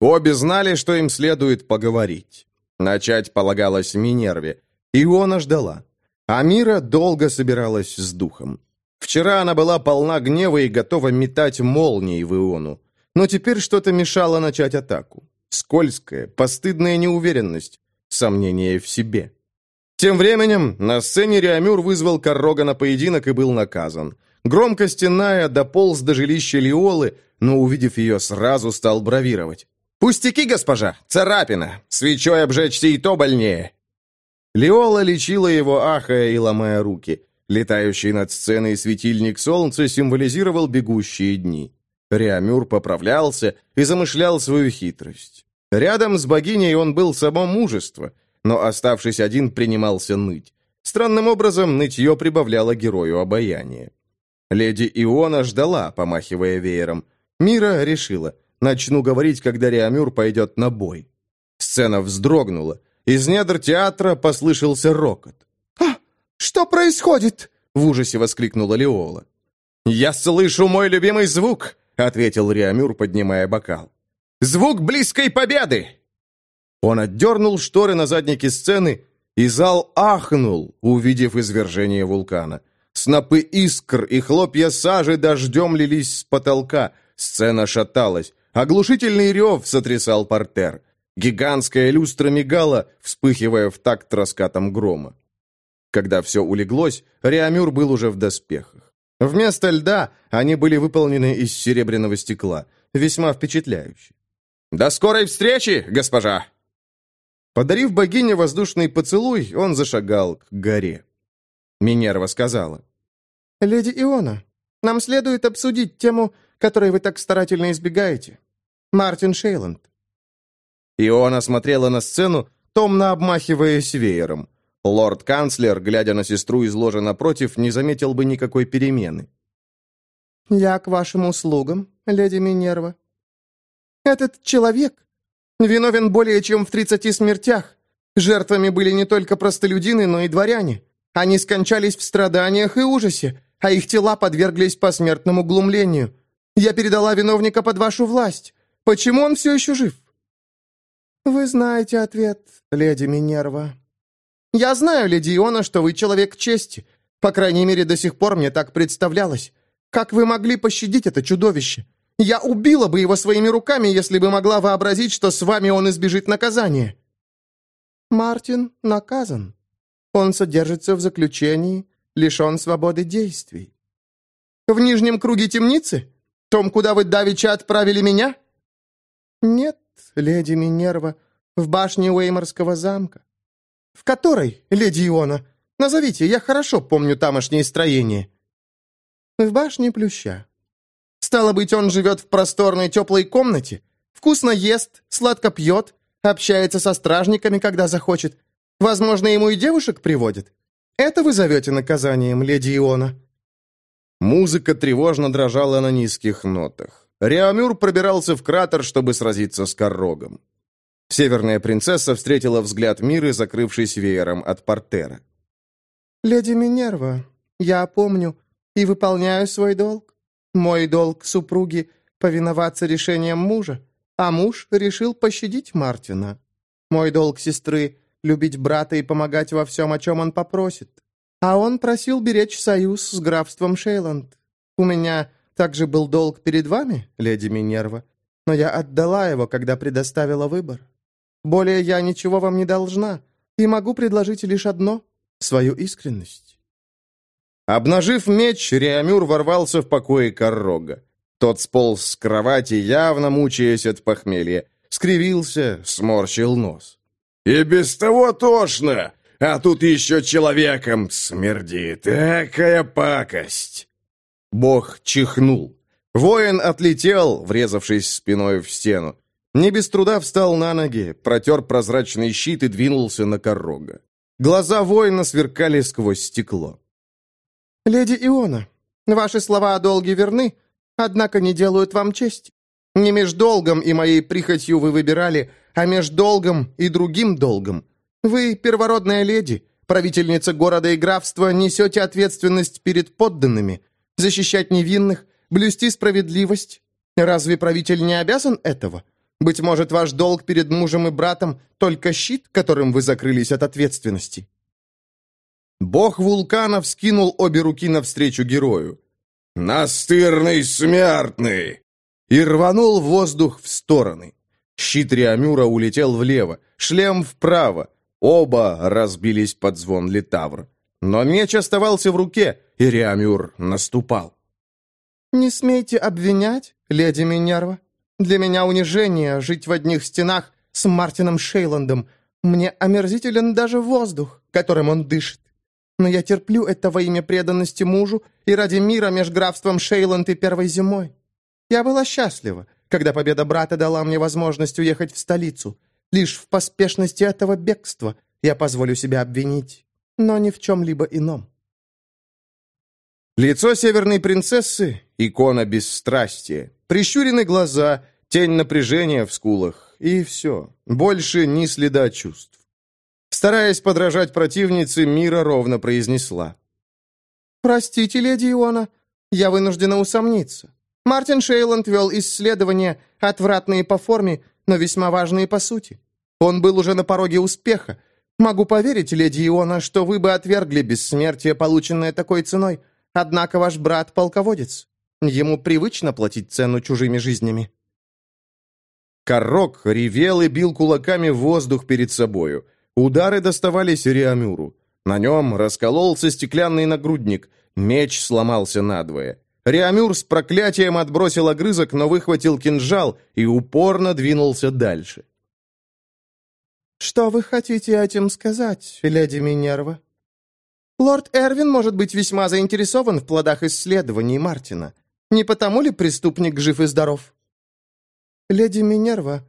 Обе знали, что им следует поговорить. Начать полагалось Минерве. Иона ждала. А Мира долго собиралась с духом. Вчера она была полна гнева и готова метать молнии в Иону. Но теперь что-то мешало начать атаку. Скользкая, постыдная неуверенность, сомнение в себе. Тем временем на сцене Реамюр вызвал Каррога на поединок и был наказан. Громко стеная, дополз до жилища Лиолы, но, увидев ее, сразу стал бравировать. «Пустяки, госпожа! Царапина! Свечой обжечься и то больнее!» Лиола лечила его, ахая и ломая руки. Летающий над сценой светильник солнца символизировал бегущие дни. Реамюр поправлялся и замышлял свою хитрость. Рядом с богиней он был само мужество, но, оставшись один, принимался ныть. Странным образом, нытье прибавляло герою обаяние. Леди Иона ждала, помахивая веером. Мира решила, начну говорить, когда Реамюр пойдет на бой. Сцена вздрогнула. Из недр театра послышался рокот. «А, что происходит?» — в ужасе воскликнула Леола. «Я слышу мой любимый звук!» — ответил Реамюр, поднимая бокал. «Звук близкой победы!» Он отдернул шторы на заднике сцены, и зал ахнул, увидев извержение вулкана. Снопы искр и хлопья сажи дождем лились с потолка. Сцена шаталась. Оглушительный рев сотрясал портер. Гигантская люстра мигала, вспыхивая в такт раскатом грома. Когда все улеглось, Реамюр был уже в доспехах. Вместо льда они были выполнены из серебряного стекла, весьма впечатляюще. «До скорой встречи, госпожа!» Подарив богине воздушный поцелуй, он зашагал к горе. Минерва сказала. «Леди Иона, нам следует обсудить тему, которой вы так старательно избегаете. Мартин Шейланд». Иона смотрела на сцену, томно обмахиваясь веером. Лорд-канцлер, глядя на сестру из ложа напротив, не заметил бы никакой перемены. «Я к вашим услугам, леди Минерва. Этот человек виновен более чем в тридцати смертях. Жертвами были не только простолюдины, но и дворяне. Они скончались в страданиях и ужасе, а их тела подверглись посмертному глумлению. Я передала виновника под вашу власть. Почему он все еще жив?» «Вы знаете ответ, леди Минерва». «Я знаю, леди Иона, что вы человек чести. По крайней мере, до сих пор мне так представлялось. Как вы могли пощадить это чудовище? Я убила бы его своими руками, если бы могла вообразить, что с вами он избежит наказания». «Мартин наказан», он содержится в заключении, лишен свободы действий. В нижнем круге темницы? Том, куда вы давеча отправили меня? Нет, леди Минерва, в башне Уэйморского замка. В которой, леди Иона? Назовите, я хорошо помню тамошнее строение. В башне Плюща. Стало быть, он живет в просторной теплой комнате, вкусно ест, сладко пьет, общается со стражниками, когда захочет, Возможно, ему и девушек приводят. Это вы зовете наказанием, леди Иона?» Музыка тревожно дрожала на низких нотах. Реамюр пробирался в кратер, чтобы сразиться с Каррогом. Северная принцесса встретила взгляд Миры, закрывшись веером от портера. «Леди Минерва, я помню и выполняю свой долг. Мой долг супруги — повиноваться решениям мужа, а муж решил пощадить Мартина. Мой долг сестры любить брата и помогать во всем, о чем он попросит. А он просил беречь союз с графством Шейланд. У меня также был долг перед вами, леди Минерва, но я отдала его, когда предоставила выбор. Более я ничего вам не должна, и могу предложить лишь одно — свою искренность». Обнажив меч, Реамюр ворвался в покои Каррога. Тот сполз с кровати, явно мучаясь от похмелья, скривился, сморщил нос. И без того тошно, а тут еще человеком смердит. Такая пакость!» Бог чихнул. Воин отлетел, врезавшись спиной в стену. Не без труда встал на ноги, протер прозрачный щит и двинулся на корога. Глаза воина сверкали сквозь стекло. «Леди Иона, ваши слова о долге верны, однако не делают вам честь. Не меж долгом и моей прихотью вы выбирали, а меж долгом и другим долгом. Вы первородная леди, правительница города и графства, несете ответственность перед подданными, защищать невинных, блюсти справедливость. Разве правитель не обязан этого? Быть может, ваш долг перед мужем и братом только щит, которым вы закрылись от ответственности?» Бог вулканов скинул обе руки навстречу герою. «Настырный смертный!» И рванул воздух в стороны. Щит Риамюра улетел влево, шлем вправо. Оба разбились под звон литавр. Но меч оставался в руке, и Риамюр наступал. «Не смейте обвинять, леди Минерва. Для меня унижение жить в одних стенах с Мартином Шейландом. Мне омерзителен даже воздух, которым он дышит. Но я терплю это во имя преданности мужу и ради мира между графством Шейланд и Первой зимой. Я была счастлива, когда победа брата дала мне возможность уехать в столицу. Лишь в поспешности этого бегства я позволю себя обвинить, но ни в чем-либо ином. Лицо северной принцессы — икона бесстрастия. Прищурены глаза, тень напряжения в скулах, и все. Больше ни следа чувств. Стараясь подражать противнице, Мира ровно произнесла. «Простите, леди Иона, я вынуждена усомниться. Мартин Шейланд вел исследования, отвратные по форме, но весьма важные по сути. Он был уже на пороге успеха. Могу поверить, леди Иона, что вы бы отвергли бессмертие, полученное такой ценой, однако ваш брат — полководец. Ему привычно платить цену чужими жизнями». Корок ревел и бил кулаками воздух перед собою. Удары доставались Риамюру. На нем раскололся стеклянный нагрудник, меч сломался надвое. Риамюр с проклятием отбросил огрызок, но выхватил кинжал и упорно двинулся дальше. «Что вы хотите этим сказать, леди Минерва?» «Лорд Эрвин может быть весьма заинтересован в плодах исследований Мартина. Не потому ли преступник жив и здоров?» «Леди Минерва,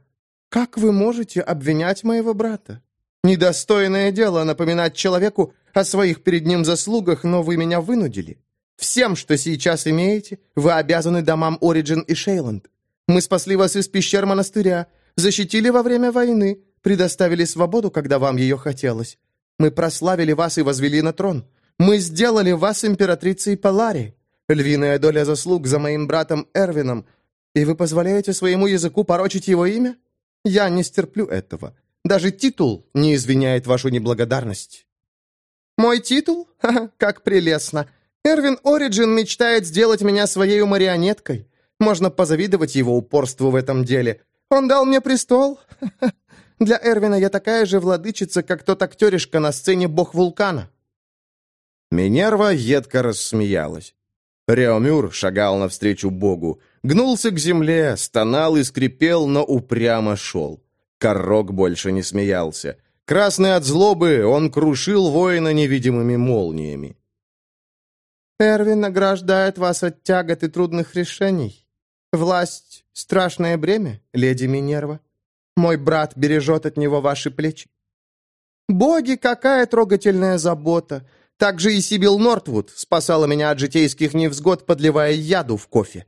как вы можете обвинять моего брата? Недостойное дело напоминать человеку о своих перед ним заслугах, но вы меня вынудили. Всем, что сейчас имеете, вы обязаны домам Ориджин и Шейланд. Мы спасли вас из пещер монастыря, защитили во время войны, предоставили свободу, когда вам ее хотелось. Мы прославили вас и возвели на трон. Мы сделали вас императрицей Палари. Львиная доля заслуг за моим братом Эрвином. И вы позволяете своему языку порочить его имя? Я не стерплю этого. Даже титул не извиняет вашу неблагодарность». «Мой титул? *laughs* Ха -ха, как прелестно! Эрвин Ориджин мечтает сделать меня своей марионеткой. Можно позавидовать его упорству в этом деле. Он дал мне престол. *laughs* Для Эрвина я такая же владычица, как тот актеришка на сцене «Бог вулкана». Минерва едко рассмеялась. Реомюр шагал навстречу Богу, гнулся к земле, стонал и скрипел, но упрямо шел. Коррок больше не смеялся. Красный от злобы, он крушил воина невидимыми молниями. Эрвин награждает вас от тягот и трудных решений. Власть — страшное бремя, леди Минерва. Мой брат бережет от него ваши плечи. Боги, какая трогательная забота! Также и Сибил Нортвуд спасала меня от житейских невзгод, подливая яду в кофе.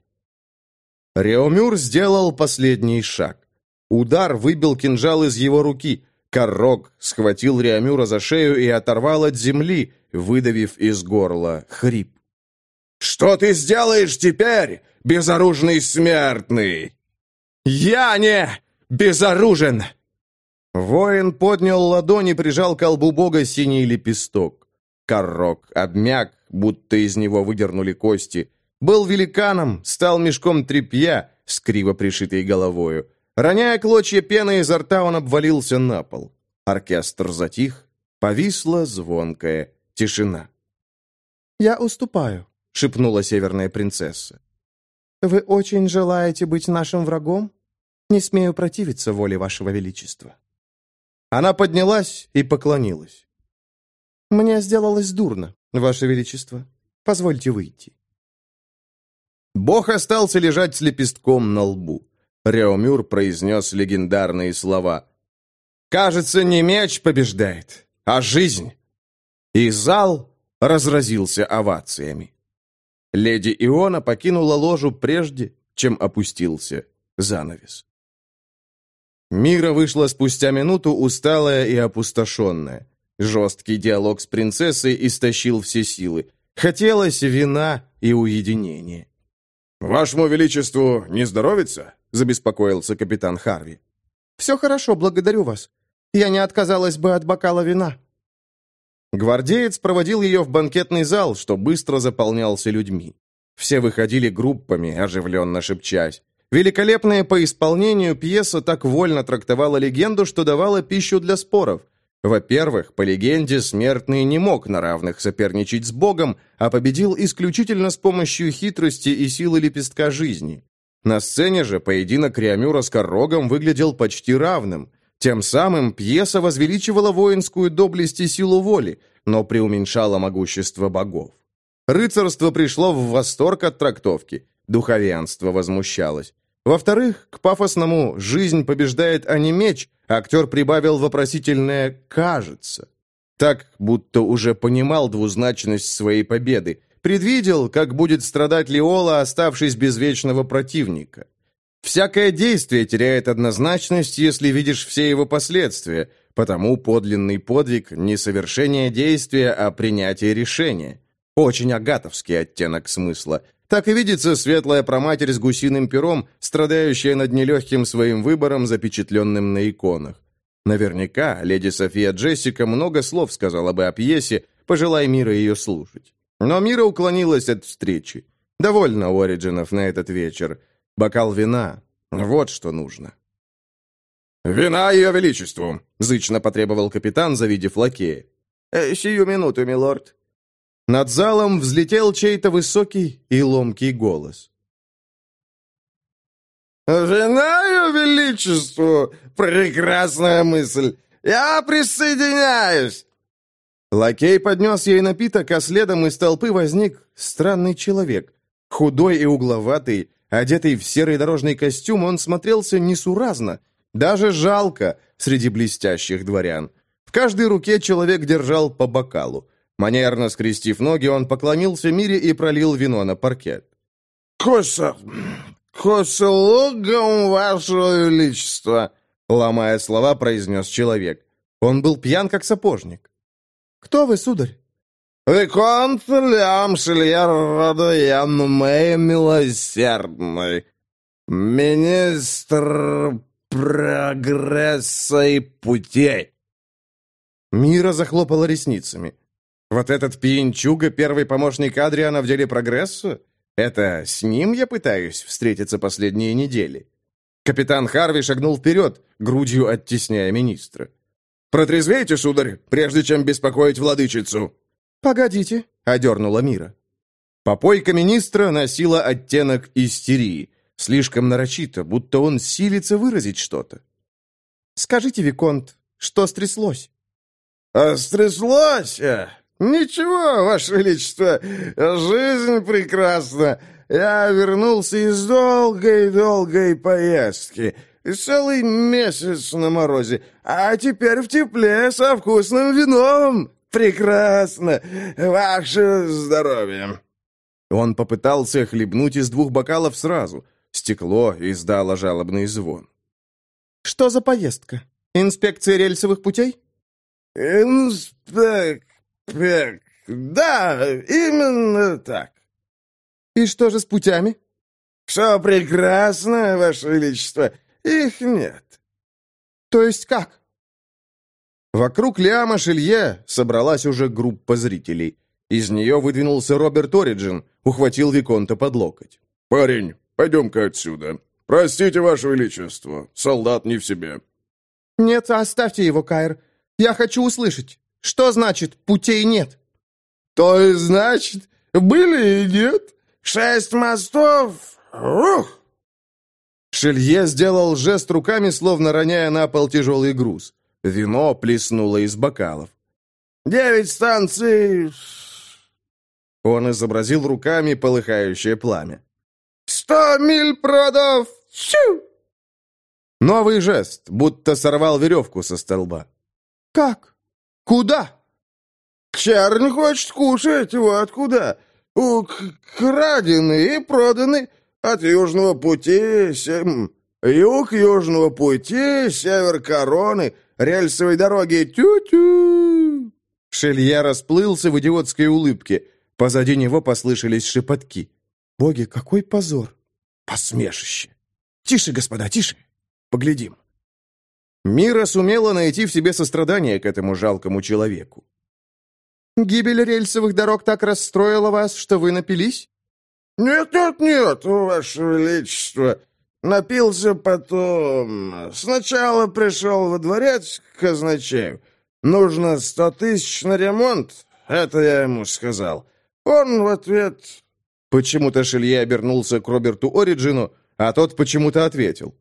Реомюр сделал последний шаг. Удар выбил кинжал из его руки. Коррог схватил Реомюра за шею и оторвал от земли, выдавив из горла хрип. «Что ты сделаешь теперь, безоружный смертный?» «Я не безоружен!» Воин поднял ладонь и прижал к колбу бога синий лепесток. Коррок обмяк, будто из него выдернули кости. Был великаном, стал мешком тряпья с криво пришитой головою. Роняя клочья пены изо рта, он обвалился на пол. Оркестр затих, повисла звонкая тишина. «Я уступаю», — шепнула северная принцесса. «Вы очень желаете быть нашим врагом? Не смею противиться воле вашего величества». Она поднялась и поклонилась. «Мне сделалось дурно, ваше величество. Позвольте выйти». Бог остался лежать с лепестком на лбу. Реомюр произнес легендарные слова. «Кажется, не меч побеждает, а жизнь». И зал разразился овациями. Леди Иона покинула ложу прежде, чем опустился занавес. Мира вышла спустя минуту, усталая и опустошенная. Жесткий диалог с принцессой истощил все силы. Хотелось вина и уединения. «Вашему Величеству не здоровится?» — забеспокоился капитан Харви. «Все хорошо, благодарю вас. Я не отказалась бы от бокала вина». Гвардеец проводил ее в банкетный зал, что быстро заполнялся людьми. Все выходили группами, оживленно шепчась. Великолепная по исполнению пьеса так вольно трактовала легенду, что давала пищу для споров. Во-первых, по легенде, смертный не мог на равных соперничать с Богом, а победил исключительно с помощью хитрости и силы лепестка жизни. На сцене же поединок Риамюра с Коррогом выглядел почти равным. Тем самым пьеса возвеличивала воинскую доблесть и силу воли, но преуменьшала могущество богов. Рыцарство пришло в восторг от трактовки, духовенство возмущалось. Во-вторых, к пафосному «жизнь побеждает, а не меч» актер прибавил вопросительное «кажется». Так, будто уже понимал двузначность своей победы, предвидел, как будет страдать Лиола, оставшись без вечного противника. Всякое действие теряет однозначность, если видишь все его последствия, потому подлинный подвиг – не совершение действия, а принятие решения. Очень агатовский оттенок смысла. Так и видится светлая проматерь с гусиным пером, страдающая над нелегким своим выбором, запечатленным на иконах. Наверняка леди София Джессика много слов сказала бы о пьесе, пожелай мира ее слушать. Но Мира уклонилась от встречи. Довольно Ориджинов на этот вечер. Бокал вина. Вот что нужно. «Вина ее величеству!» — зычно потребовал капитан, завидев лакея. «Э, «Сию минуту, милорд», над залом взлетел чей-то высокий и ломкий голос. «Винаю величеству! Прекрасная мысль! Я присоединяюсь!» Лакей поднес ей напиток, а следом из толпы возник странный человек. Худой и угловатый, одетый в серый дорожный костюм, он смотрелся несуразно, даже жалко среди блестящих дворян. В каждой руке человек держал по бокалу. Манерно скрестив ноги, он поклонился Мире и пролил вино на паркет. «Коса... коселугом, ваше величество!» Ломая слова, произнес человек. Он был пьян, как сапожник. «Кто вы, сударь?» «Виконт Лям Шильер Родоян Мэй Милосердный, министр прогресса и путей». Мира захлопала ресницами. Вот этот пьянчуга, первый помощник Адриана в деле прогресса? Это с ним я пытаюсь встретиться последние недели. Капитан Харви шагнул вперед, грудью оттесняя министра. «Протрезвейте, сударь, прежде чем беспокоить владычицу!» «Погодите», — одернула Мира. Попойка министра носила оттенок истерии, слишком нарочито, будто он силится выразить что-то. «Скажите, Виконт, что стряслось?» «А стряслось? «Ничего, Ваше Величество, жизнь прекрасна. Я вернулся из долгой-долгой поездки. Целый месяц на морозе, а теперь в тепле со вкусным вином. Прекрасно! Ваше здоровье!» Он попытался хлебнуть из двух бокалов сразу. Стекло издало жалобный звон. «Что за поездка? Инспекция рельсовых путей?» «Инспек... Пек, да, именно так. И что же с путями? Все прекрасно, Ваше Величество. Их нет. То есть как? Вокруг Лиама Шелье собралась уже группа зрителей. Из нее выдвинулся Роберт Ориджин, ухватил Виконта под локоть. «Парень, пойдем-ка отсюда. Простите, Ваше Величество, солдат не в себе». «Нет, оставьте его, Кайр. Я хочу услышать». Что значит «путей нет»?» «То и значит, были и нет. Шесть мостов. Рух!» Шелье сделал жест руками, словно роняя на пол тяжелый груз. Вино плеснуло из бокалов. «Девять станций...» Он изобразил руками полыхающее пламя. «Сто миль продов! Щу!» Новый жест, будто сорвал веревку со столба. «Как?» «Куда?» «Чернь хочет кушать, вот куда. У крадены и проданы от Южного пути, сем... юг Южного пути, север Короны, рельсовой дороги, тю-тю!» Шелья расплылся в идиотской улыбке. Позади него послышались шепотки. «Боги, какой позор!» Посмешище. Тише, господа, тише. Поглядим. Мира сумела найти в себе сострадание к этому жалкому человеку. «Гибель рельсовых дорог так расстроила вас, что вы напились?» «Нет, нет, нет, ваше величество. Напился потом. Сначала пришел во дворец к казначею. Нужно сто тысяч на ремонт. Это я ему сказал. Он в ответ...» Почему-то Шелье обернулся к Роберту Ориджину, а тот почему-то ответил.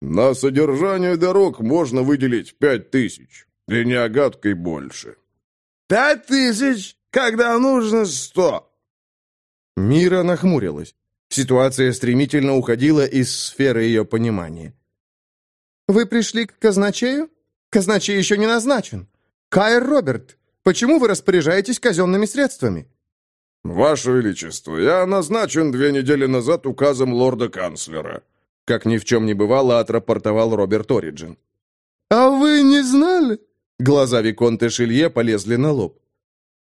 «На содержание дорог можно выделить пять тысяч, и не огаткой больше». «Пять тысяч, когда нужно сто!» Мира нахмурилась. Ситуация стремительно уходила из сферы ее понимания. «Вы пришли к казначею? Казначей еще не назначен. Кайр Роберт, почему вы распоряжаетесь казенными средствами?» «Ваше Величество, я назначен две недели назад указом лорда-канцлера», как ни в чем не бывало, отрапортовал Роберт Ориджин. «А вы не знали?» Глаза Виконта Шилье полезли на лоб.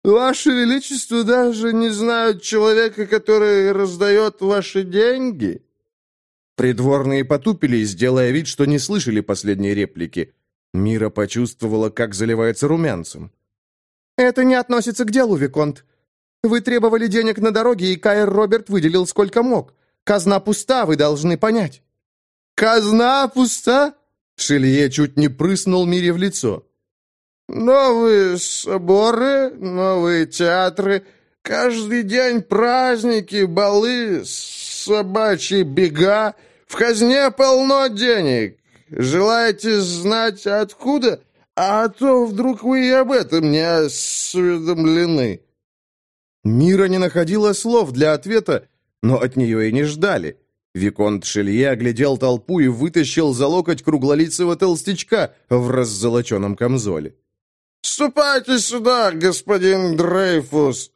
«Ваше Величество даже не знают человека, который раздает ваши деньги?» Придворные потупились, делая вид, что не слышали последней реплики. Мира почувствовала, как заливается румянцем. «Это не относится к делу, Виконт. Вы требовали денег на дороге, и Кайр Роберт выделил сколько мог. Казна пуста, вы должны понять». «Казна пуста?» Шелье чуть не прыснул Мире в лицо. «Новые соборы, новые театры, каждый день праздники, балы, собачьи бега. В казне полно денег. Желаете знать, откуда? А то вдруг вы и об этом не осведомлены». Мира не находила слов для ответа, но от нее и не ждали. Виконт Шелье оглядел толпу и вытащил за локоть круглолицего толстячка в раззолоченном камзоле. «Ступайте сюда, господин Дрейфус!»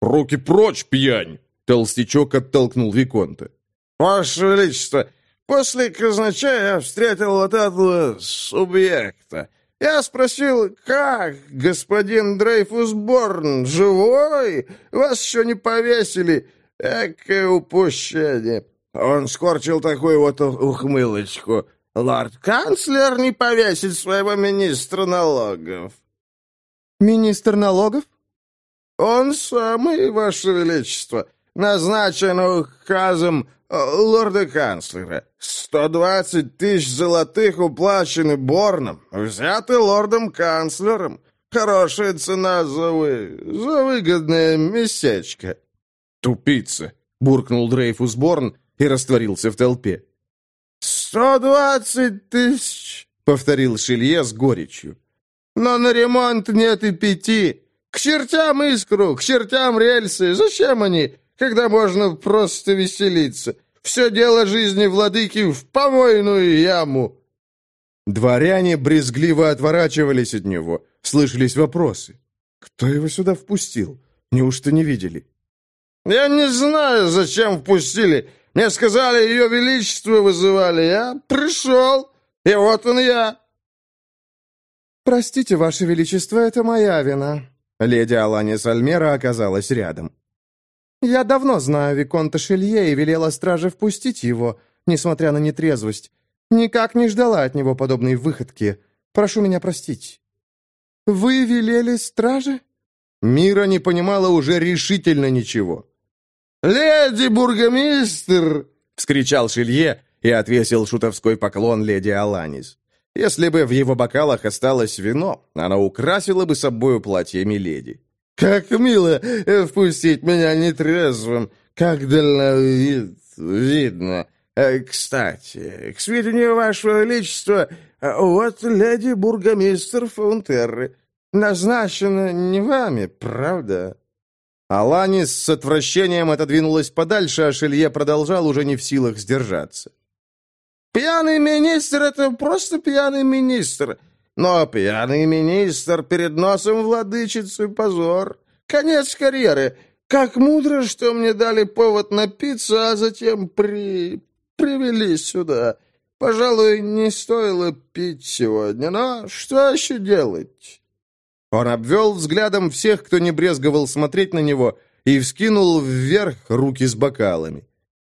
«Руки прочь, пьянь!» Толстячок оттолкнул Виконта. «Ваше Величество, после казначея я встретил вот этого субъекта. Я спросил, как, господин Дрейфус Борн, живой? Вас еще не повесили? Экое упущение. Он скорчил такую вот ухмылочку. Лорд-канцлер не повесит своего министра налогов. Министр налогов? Он самый, ваше величество, назначен указом э, лорда-канцлера. Сто двадцать тысяч золотых уплачены Борном, взяты лордом-канцлером. Хорошая цена за вы... за выгодное местечко. Тупица, буркнул Дрейфус Борн и растворился в толпе. «Сто двадцать тысяч!» — повторил Шилье с горечью. «Но на ремонт нет и пяти. К чертям искру, к чертям рельсы. Зачем они, когда можно просто веселиться? Все дело жизни владыки в помойную яму!» Дворяне брезгливо отворачивались от него. Слышались вопросы. Кто его сюда впустил? Неужто не видели? «Я не знаю, зачем впустили. Мне сказали, ее величество вызывали. Я пришел, и вот он я». «Простите, ваше величество, это моя вина». Леди Аланис Альмера оказалась рядом. «Я давно знаю Виконта Шелье и велела страже впустить его, несмотря на нетрезвость. Никак не ждала от него подобной выходки. Прошу меня простить». «Вы велели страже?» Мира не понимала уже решительно ничего. «Леди бургомистр!» — вскричал Шилье и отвесил шутовской поклон леди Аланис. Если бы в его бокалах осталось вино, она украсила бы собою платье Миледи. «Как мило впустить меня нетрезвым! Как дальновид видно! Э, кстати, к сведению вашего величества, вот леди бургомистр Фаунтерры назначена не вами, правда?» Аланис с отвращением отодвинулась подальше, а Шелье продолжал уже не в силах сдержаться. «Пьяный министр — это просто пьяный министр. Но пьяный министр перед носом владычицы — позор. Конец карьеры. Как мудро, что мне дали повод напиться, а затем при... привели сюда. Пожалуй, не стоило пить сегодня, но что еще делать?» Он обвел взглядом всех, кто не брезговал смотреть на него, и вскинул вверх руки с бокалами.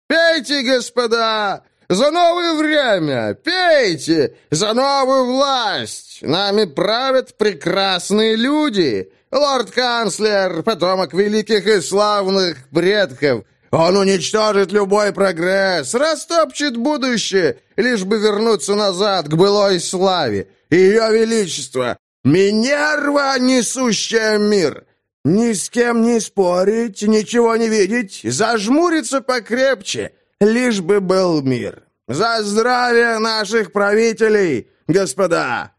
Пейте, господа! За новое время! Пейте! За новую власть! Нами правят прекрасные люди! Лорд-канцлер, потомок великих и славных предков! Он уничтожит любой прогресс, растопчет будущее, лишь бы вернуться назад к былой славе. Ее Величество, Минерва, несущая мир! Ни с кем не спорить, ничего не видеть, зажмуриться покрепче, лишь бы был мир. За здравие наших правителей, господа!»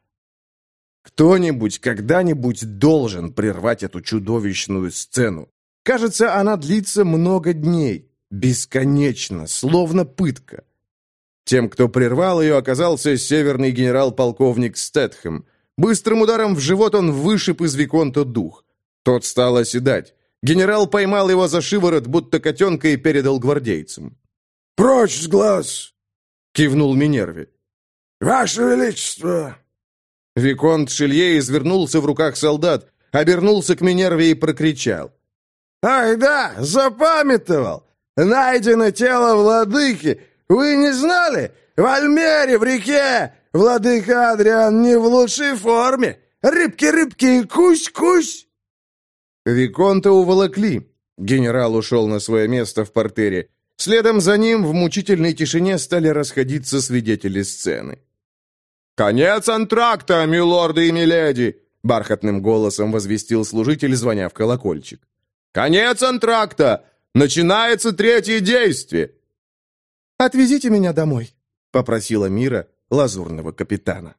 Кто-нибудь когда-нибудь должен прервать эту чудовищную сцену. Кажется, она длится много дней, бесконечно, словно пытка. Тем, кто прервал ее, оказался северный генерал-полковник Стэтхэм. Быстрым ударом в живот он вышиб из Виконта дух. Тот стал оседать. Генерал поймал его за шиворот, будто котенка, и передал гвардейцам. «Прочь с глаз!» — кивнул Минерви. «Ваше Величество!» Виконт Шилье извернулся в руках солдат, обернулся к Минерве и прокричал. «Ах да, запамятовал! Найдено тело владыки! Вы не знали? В Альмере, в реке! Владыка Адриан не в лучшей форме! Рыбки-рыбки, кусь-кусь!» Виконта уволокли. Генерал ушел на свое место в портере. Следом за ним в мучительной тишине стали расходиться свидетели сцены. «Конец антракта, милорды и миледи!» Бархатным голосом возвестил служитель, звоня в колокольчик. «Конец антракта! Начинается третье действие!» «Отвезите меня домой», — попросила Мира лазурного капитана.